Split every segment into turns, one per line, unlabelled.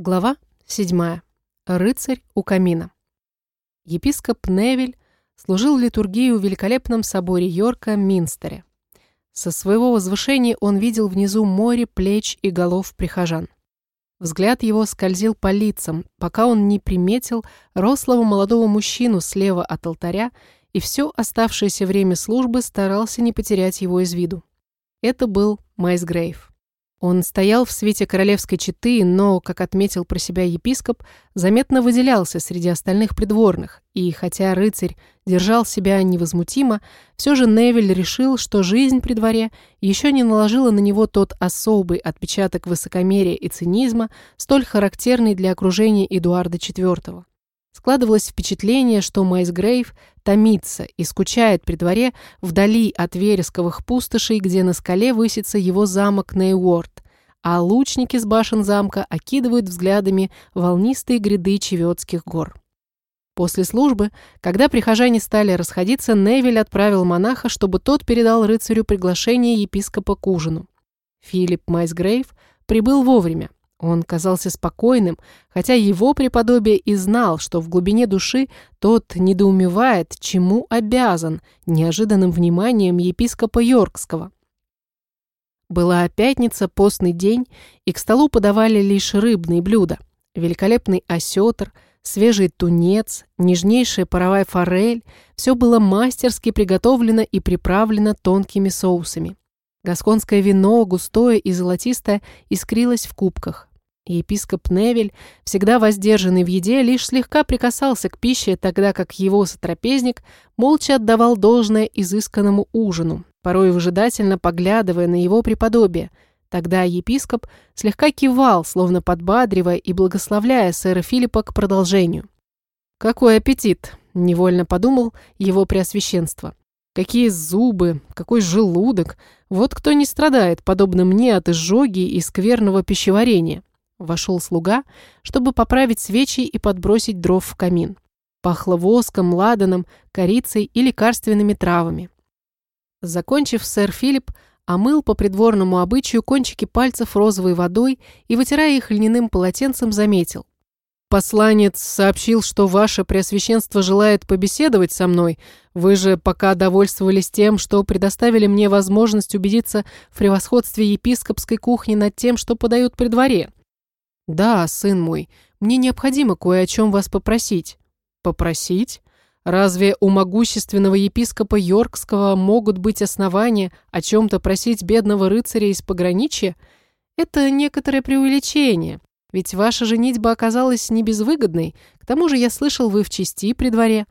Глава 7. Рыцарь у камина. Епископ Невиль служил литургию в великолепном соборе Йорка Минстере. Со своего возвышения он видел внизу море плеч и голов прихожан. Взгляд его скользил по лицам, пока он не приметил рослого молодого мужчину слева от алтаря и все оставшееся время службы старался не потерять его из виду. Это был Майс Грейв. Он стоял в свете королевской четы, но, как отметил про себя епископ, заметно выделялся среди остальных придворных, и хотя рыцарь держал себя невозмутимо, все же Невиль решил, что жизнь при дворе еще не наложила на него тот особый отпечаток высокомерия и цинизма, столь характерный для окружения Эдуарда IV. Складывалось впечатление, что Майс Грейв томится и скучает при дворе вдали от вересковых пустошей, где на скале высится его замок Нейворд, а лучники с башен замка окидывают взглядами волнистые гряды Чевётских гор. После службы, когда прихожане стали расходиться, Невиль отправил монаха, чтобы тот передал рыцарю приглашение епископа к ужину. Филипп Майсгрейв прибыл вовремя. Он казался спокойным, хотя его преподобие и знал, что в глубине души тот недоумевает, чему обязан неожиданным вниманием епископа Йоркского. Была пятница, постный день, и к столу подавали лишь рыбные блюда. Великолепный осетр, свежий тунец, нежнейшая паровая форель – все было мастерски приготовлено и приправлено тонкими соусами. Гасконское вино, густое и золотистое, искрилось в кубках. Епископ Невель, всегда воздержанный в еде, лишь слегка прикасался к пище, тогда как его сотрапезник молча отдавал должное изысканному ужину, порой выжидательно поглядывая на его преподобие. Тогда епископ слегка кивал, словно подбадривая и благословляя сэра Филиппа к продолжению. «Какой аппетит!» – невольно подумал его преосвященство. «Какие зубы! Какой желудок! Вот кто не страдает, подобно мне, от изжоги и скверного пищеварения!» Вошел слуга, чтобы поправить свечи и подбросить дров в камин. Пахло воском, ладаном, корицей и лекарственными травами. Закончив, сэр Филипп омыл по придворному обычаю кончики пальцев розовой водой и, вытирая их льняным полотенцем, заметил. «Посланец сообщил, что ваше преосвященство желает побеседовать со мной. Вы же пока довольствовались тем, что предоставили мне возможность убедиться в превосходстве епископской кухни над тем, что подают при дворе». «Да, сын мой, мне необходимо кое о чем вас попросить». «Попросить? Разве у могущественного епископа Йоркского могут быть основания о чем-то просить бедного рыцаря из пограничья? Это некоторое преувеличение, ведь ваша женитьба оказалась не безвыгодной, к тому же я слышал, вы в чести при дворе.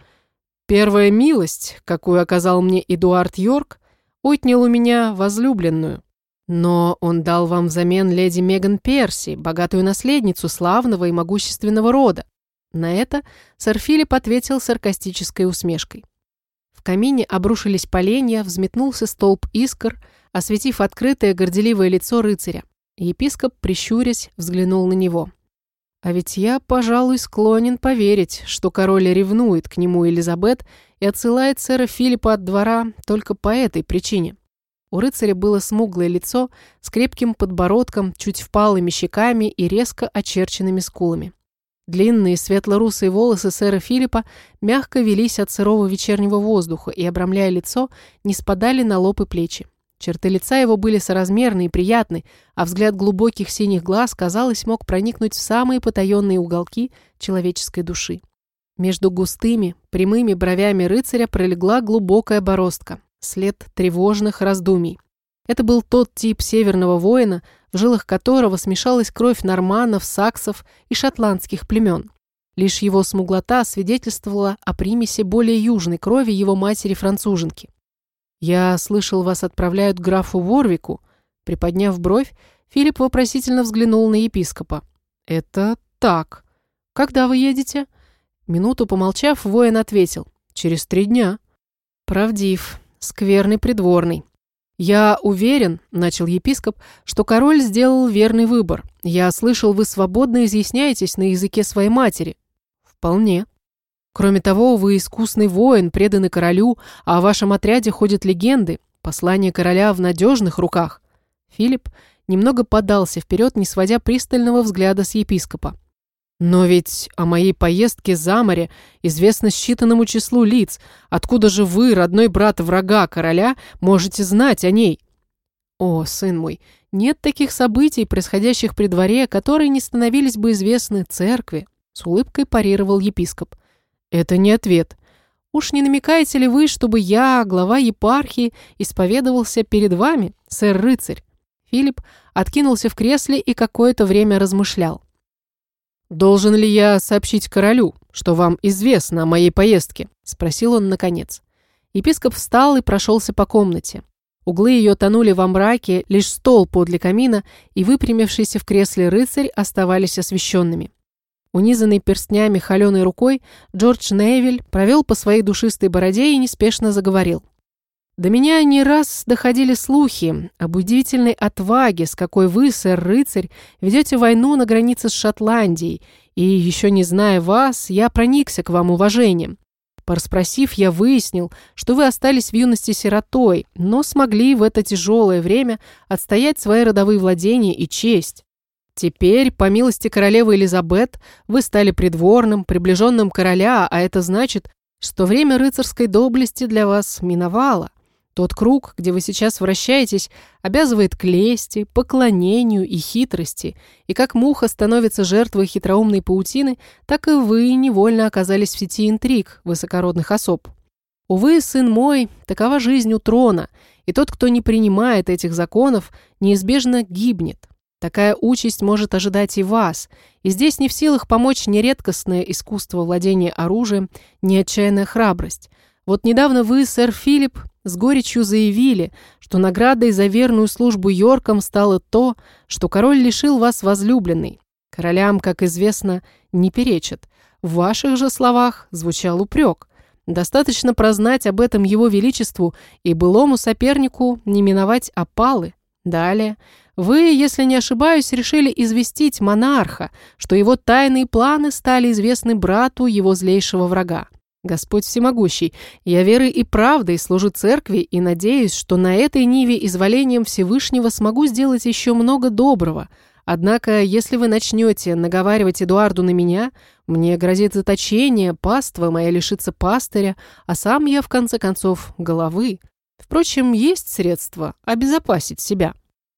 Первая милость, какую оказал мне Эдуард Йорк, отнял у меня возлюбленную. Но он дал вам взамен леди Меган Перси, богатую наследницу славного и могущественного рода. На это сэр Филипп ответил саркастической усмешкой. В камине обрушились поленья, взметнулся столб искр, осветив открытое горделивое лицо рыцаря. Епископ, прищурясь, взглянул на него. А ведь я, пожалуй, склонен поверить, что король ревнует к нему Элизабет и отсылает сэра Филиппа от двора только по этой причине. У рыцаря было смуглое лицо с крепким подбородком, чуть впалыми щеками и резко очерченными скулами. Длинные светло-русые волосы сэра Филиппа мягко велись от сырого вечернего воздуха и, обрамляя лицо, не спадали на лоб и плечи. Черты лица его были соразмерны и приятны, а взгляд глубоких синих глаз, казалось, мог проникнуть в самые потаенные уголки человеческой души. Между густыми, прямыми бровями рыцаря пролегла глубокая бороздка след тревожных раздумий. Это был тот тип северного воина, в жилах которого смешалась кровь норманов, саксов и шотландских племен. Лишь его смуглота свидетельствовала о примеси более южной крови его матери-француженки. «Я слышал, вас отправляют графу Ворвику». Приподняв бровь, Филипп вопросительно взглянул на епископа. «Это так. Когда вы едете?» Минуту помолчав, воин ответил. «Через три дня». «Правдив скверный придворный. «Я уверен», — начал епископ, — «что король сделал верный выбор. Я слышал, вы свободно изъясняетесь на языке своей матери». «Вполне». «Кроме того, вы искусный воин, преданный королю, а о вашем отряде ходят легенды. Послание короля в надежных руках». Филипп немного подался вперед, не сводя пристального взгляда с епископа. «Но ведь о моей поездке за море известно считанному числу лиц. Откуда же вы, родной брат врага короля, можете знать о ней?» «О, сын мой, нет таких событий, происходящих при дворе, которые не становились бы известны церкви», с улыбкой парировал епископ. «Это не ответ. Уж не намекаете ли вы, чтобы я, глава епархии, исповедовался перед вами, сэр-рыцарь?» Филипп откинулся в кресле и какое-то время размышлял. «Должен ли я сообщить королю, что вам известно о моей поездке?» – спросил он наконец. Епископ встал и прошелся по комнате. Углы ее тонули во мраке, лишь стол подле камина и выпрямившийся в кресле рыцарь оставались освещенными. Унизанный перстнями холеной рукой, Джордж Невиль провел по своей душистой бороде и неспешно заговорил. До меня не раз доходили слухи об удивительной отваге, с какой вы, сэр-рыцарь, ведете войну на границе с Шотландией, и, еще не зная вас, я проникся к вам уважением. Пораспросив, я выяснил, что вы остались в юности сиротой, но смогли в это тяжелое время отстоять свои родовые владения и честь. Теперь, по милости королевы Элизабет, вы стали придворным, приближенным короля, а это значит, что время рыцарской доблести для вас миновало. Тот круг, где вы сейчас вращаетесь, обязывает к лести, поклонению и хитрости, и как муха становится жертвой хитроумной паутины, так и вы невольно оказались в сети интриг высокородных особ. Увы, сын мой, такова жизнь у трона, и тот, кто не принимает этих законов, неизбежно гибнет. Такая участь может ожидать и вас, и здесь не в силах помочь ни редкостное искусство владения оружием, ни отчаянная храбрость. Вот недавно вы, сэр Филипп, с горечью заявили, что наградой за верную службу Йоркам стало то, что король лишил вас возлюбленной. Королям, как известно, не перечат. В ваших же словах звучал упрек. Достаточно прознать об этом его величеству и былому сопернику не миновать опалы. Далее, вы, если не ошибаюсь, решили известить монарха, что его тайные планы стали известны брату его злейшего врага. Господь всемогущий, я верой и правдой служу церкви и надеюсь, что на этой ниве изволением Всевышнего смогу сделать еще много доброго. Однако, если вы начнете наговаривать Эдуарду на меня, мне грозит заточение, паства моя лишится пастыря, а сам я, в конце концов, головы. Впрочем, есть средства обезопасить себя».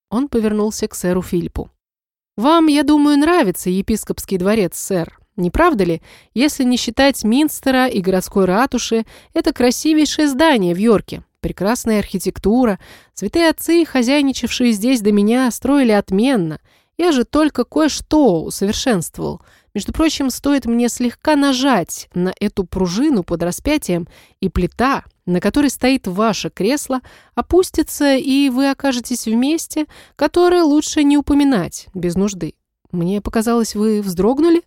Он повернулся к сэру Филиппу. «Вам, я думаю, нравится епископский дворец, сэр. Не правда ли? Если не считать Минстера и городской ратуши, это красивейшее здание в Йорке. Прекрасная архитектура. Святые отцы, хозяйничавшие здесь до меня, строили отменно. Я же только кое-что усовершенствовал. Между прочим, стоит мне слегка нажать на эту пружину под распятием, и плита, на которой стоит ваше кресло, опустится, и вы окажетесь в месте, которое лучше не упоминать без нужды. Мне показалось, вы вздрогнули?»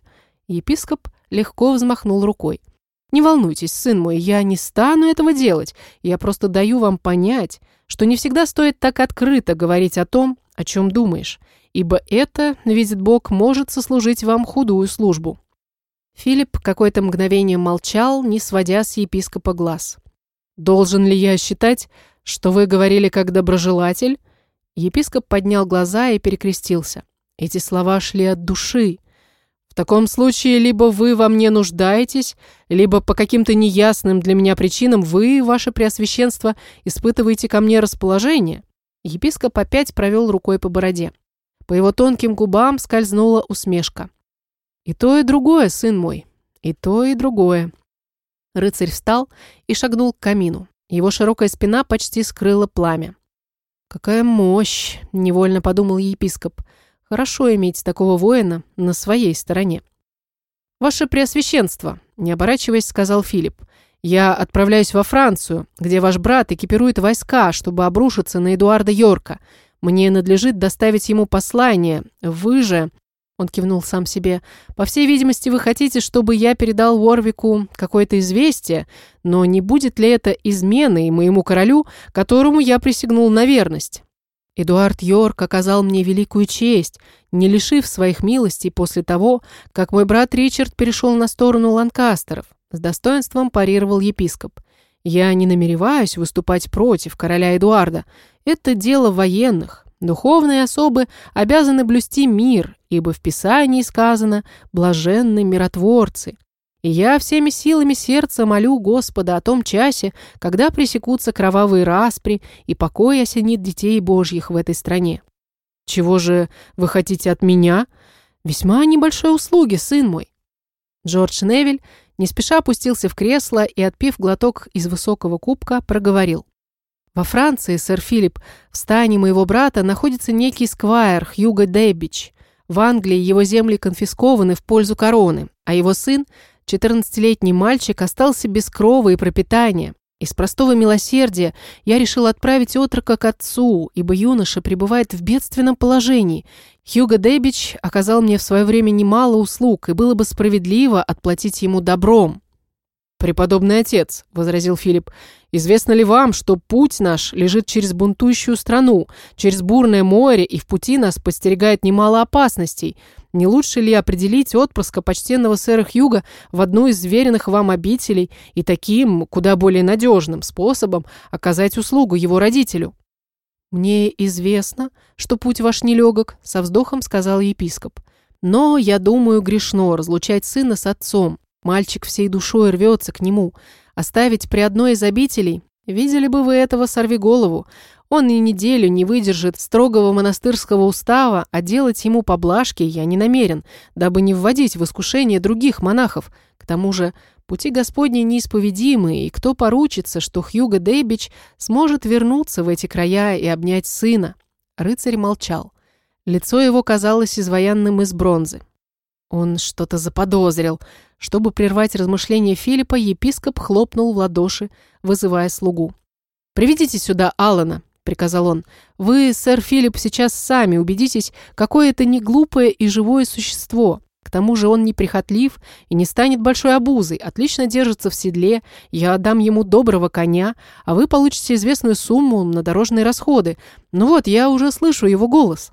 Епископ легко взмахнул рукой. «Не волнуйтесь, сын мой, я не стану этого делать. Я просто даю вам понять, что не всегда стоит так открыто говорить о том, о чем думаешь, ибо это, видит Бог, может сослужить вам худую службу». Филипп какое-то мгновение молчал, не сводя с епископа глаз. «Должен ли я считать, что вы говорили как доброжелатель?» Епископ поднял глаза и перекрестился. Эти слова шли от души. В таком случае либо вы во мне нуждаетесь, либо по каким-то неясным для меня причинам вы, ваше преосвященство, испытываете ко мне расположение». Епископ опять провел рукой по бороде. По его тонким губам скользнула усмешка. «И то, и другое, сын мой, и то, и другое». Рыцарь встал и шагнул к камину. Его широкая спина почти скрыла пламя. «Какая мощь!» – невольно подумал епископ – Хорошо иметь такого воина на своей стороне. «Ваше Преосвященство», — не оборачиваясь, сказал Филипп, «я отправляюсь во Францию, где ваш брат экипирует войска, чтобы обрушиться на Эдуарда Йорка. Мне надлежит доставить ему послание. Вы же...» Он кивнул сам себе. «По всей видимости, вы хотите, чтобы я передал Уорвику какое-то известие, но не будет ли это изменой моему королю, которому я присягнул на верность?» Эдуард Йорк оказал мне великую честь, не лишив своих милостей после того, как мой брат Ричард перешел на сторону Ланкастеров. С достоинством парировал епископ. Я не намереваюсь выступать против короля Эдуарда. Это дело военных. Духовные особы обязаны блюсти мир, ибо в Писании сказано «блаженны миротворцы». И я всеми силами сердца молю Господа о том часе, когда пресекутся кровавые распри и покой осенит детей Божьих в этой стране. Чего же вы хотите от меня? Весьма небольшой услуги, сын мой. Джордж Невиль не спеша опустился в кресло и, отпив глоток из высокого кубка, проговорил. Во Франции, сэр Филипп, в стане моего брата находится некий сквайр Хьюго Дэббич. В Англии его земли конфискованы в пользу короны, а его сын, 14-летний мальчик, остался без крова и пропитания. Из простого милосердия я решил отправить отрока к отцу, ибо юноша пребывает в бедственном положении. Хьюго Дэббич оказал мне в свое время немало услуг, и было бы справедливо отплатить ему добром. «Преподобный отец», — возразил Филипп, — «известно ли вам, что путь наш лежит через бунтующую страну, через бурное море, и в пути нас подстерегает немало опасностей? Не лучше ли определить отпрыска почтенного сэра Хьюга в одну из веренных вам обителей и таким, куда более надежным способом оказать услугу его родителю?» «Мне известно, что путь ваш нелегок», — со вздохом сказал епископ. «Но, я думаю, грешно разлучать сына с отцом. Мальчик всей душой рвется к нему. Оставить при одной из обителей? Видели бы вы этого сорвиголову. Он и неделю не выдержит строгого монастырского устава, а делать ему поблажки я не намерен, дабы не вводить в искушение других монахов. К тому же пути Господни неисповедимы, и кто поручится, что Хьюго Дэйбич сможет вернуться в эти края и обнять сына? Рыцарь молчал. Лицо его казалось изваянным из бронзы. Он что-то заподозрил. Чтобы прервать размышления Филиппа, епископ хлопнул в ладоши, вызывая слугу. «Приведите сюда Алана», — приказал он. «Вы, сэр Филипп, сейчас сами убедитесь, какое это не глупое и живое существо. К тому же он неприхотлив и не станет большой обузой, отлично держится в седле, я отдам ему доброго коня, а вы получите известную сумму на дорожные расходы. Ну вот, я уже слышу его голос».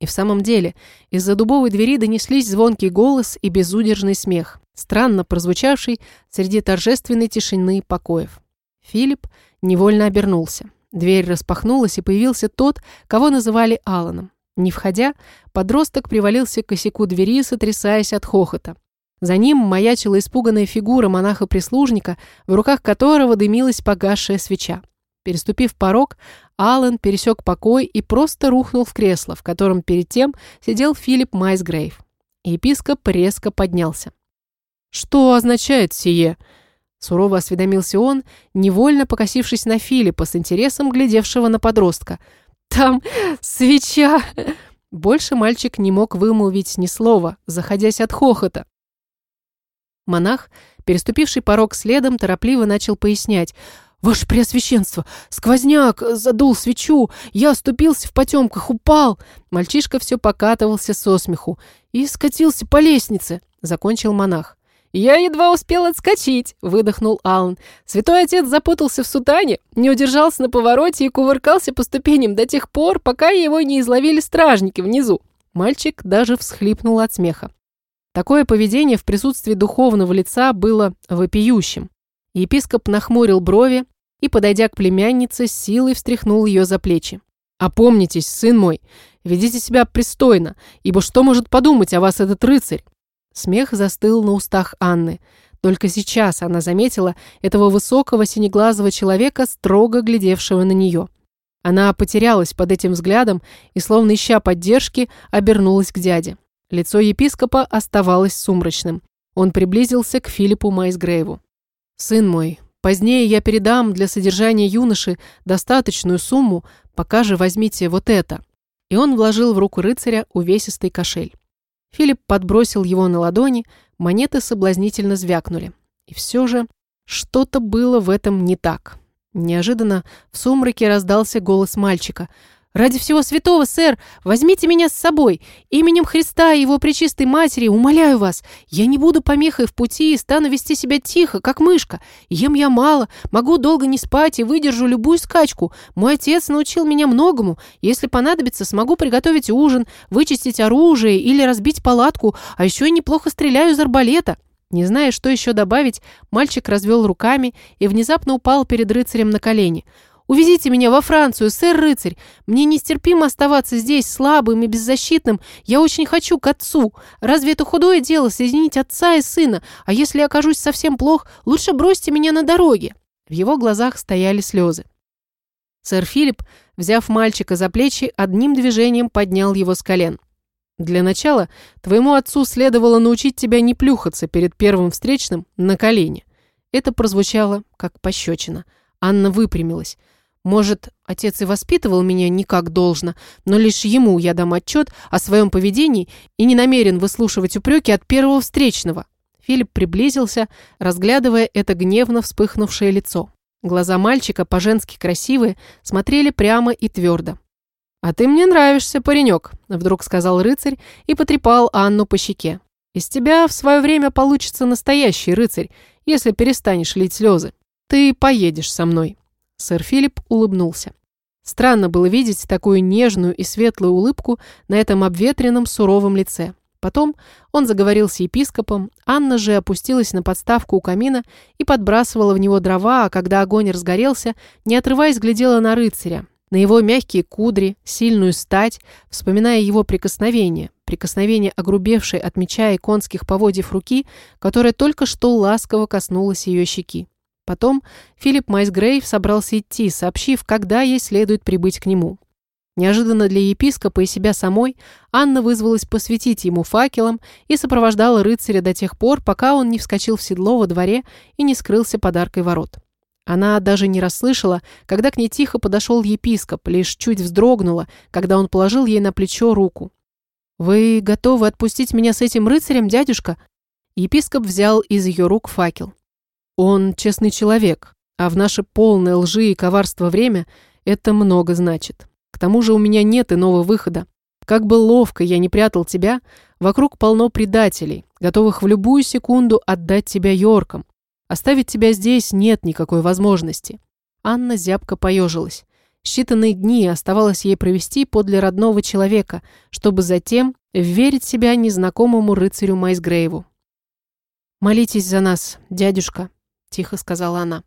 И в самом деле, из-за дубовой двери донеслись звонкий голос и безудержный смех, странно прозвучавший среди торжественной тишины покоев. Филипп невольно обернулся. Дверь распахнулась, и появился тот, кого называли Аланом. Не входя, подросток привалился к косяку двери, сотрясаясь от хохота. За ним маячила испуганная фигура монаха-прислужника, в руках которого дымилась погасшая свеча. Переступив порог, Аллен пересек покой и просто рухнул в кресло, в котором перед тем сидел Филипп Майсгрейв. Епископ резко поднялся. «Что означает сие?» Сурово осведомился он, невольно покосившись на Филиппа с интересом глядевшего на подростка. «Там свеча!» Больше мальчик не мог вымолвить ни слова, заходясь от хохота. Монах, переступивший порог следом, торопливо начал пояснять – «Ваше Преосвященство! Сквозняк! Задул свечу! Я оступился в потемках, упал!» Мальчишка все покатывался со смеху и скатился по лестнице, закончил монах. «Я едва успел отскочить», — выдохнул Аллан. «Святой отец запутался в сутане, не удержался на повороте и кувыркался по ступеням до тех пор, пока его не изловили стражники внизу». Мальчик даже всхлипнул от смеха. Такое поведение в присутствии духовного лица было вопиющим. Епископ нахмурил брови и, подойдя к племяннице, силой встряхнул ее за плечи. «Опомнитесь, сын мой, ведите себя пристойно, ибо что может подумать о вас этот рыцарь?» Смех застыл на устах Анны. Только сейчас она заметила этого высокого синеглазого человека, строго глядевшего на нее. Она потерялась под этим взглядом и, словно ища поддержки, обернулась к дяде. Лицо епископа оставалось сумрачным. Он приблизился к Филиппу Майсгрейву. «Сын мой, позднее я передам для содержания юноши достаточную сумму, пока же возьмите вот это». И он вложил в руку рыцаря увесистый кошель. Филипп подбросил его на ладони, монеты соблазнительно звякнули. И все же что-то было в этом не так. Неожиданно в сумраке раздался голос мальчика – «Ради всего святого, сэр, возьмите меня с собой. Именем Христа и его пречистой матери умоляю вас. Я не буду помехой в пути и стану вести себя тихо, как мышка. Ем я мало, могу долго не спать и выдержу любую скачку. Мой отец научил меня многому. Если понадобится, смогу приготовить ужин, вычистить оружие или разбить палатку, а еще и неплохо стреляю из арбалета». Не зная, что еще добавить, мальчик развел руками и внезапно упал перед рыцарем на колени – Увезите меня во Францию, сэр-рыцарь! Мне нестерпимо оставаться здесь слабым и беззащитным. Я очень хочу к отцу. Разве это худое дело соединить отца и сына? А если я окажусь совсем плох, лучше бросьте меня на дороге!» В его глазах стояли слезы. Сэр Филипп, взяв мальчика за плечи, одним движением поднял его с колен. «Для начала твоему отцу следовало научить тебя не плюхаться перед первым встречным на колени». Это прозвучало как пощечина. Анна выпрямилась. Может, отец и воспитывал меня не как должно, но лишь ему я дам отчет о своем поведении и не намерен выслушивать упреки от первого встречного. Филипп приблизился, разглядывая это гневно вспыхнувшее лицо. Глаза мальчика, по-женски красивые, смотрели прямо и твердо. «А ты мне нравишься, паренек», — вдруг сказал рыцарь и потрепал Анну по щеке. «Из тебя в свое время получится настоящий рыцарь, если перестанешь лить слезы. Ты поедешь со мной». Сэр Филипп улыбнулся. Странно было видеть такую нежную и светлую улыбку на этом обветренном суровом лице. Потом он заговорил с епископом, Анна же опустилась на подставку у камина и подбрасывала в него дрова, а когда огонь разгорелся, не отрываясь, глядела на рыцаря, на его мягкие кудри, сильную стать, вспоминая его прикосновение, прикосновение огрубевшей от меча и конских поводьев руки, которая только что ласково коснулась ее щеки. Потом Филипп Майсгрейв собрался идти, сообщив, когда ей следует прибыть к нему. Неожиданно для епископа и себя самой Анна вызвалась посвятить ему факелом и сопровождала рыцаря до тех пор, пока он не вскочил в седло во дворе и не скрылся подаркой ворот. Она даже не расслышала, когда к ней тихо подошел епископ, лишь чуть вздрогнула, когда он положил ей на плечо руку. «Вы готовы отпустить меня с этим рыцарем, дядюшка?» Епископ взял из ее рук факел. Он честный человек, а в наше полное лжи и коварство время это много значит. К тому же у меня нет иного выхода. Как бы ловко я не прятал тебя, вокруг полно предателей, готовых в любую секунду отдать тебя Йоркам. Оставить тебя здесь нет никакой возможности. Анна зябко поежилась. Считанные дни оставалось ей провести подле родного человека, чтобы затем верить себя незнакомому рыцарю Майсгрейву. «Молитесь за нас, дядюшка», — тихо сказала она.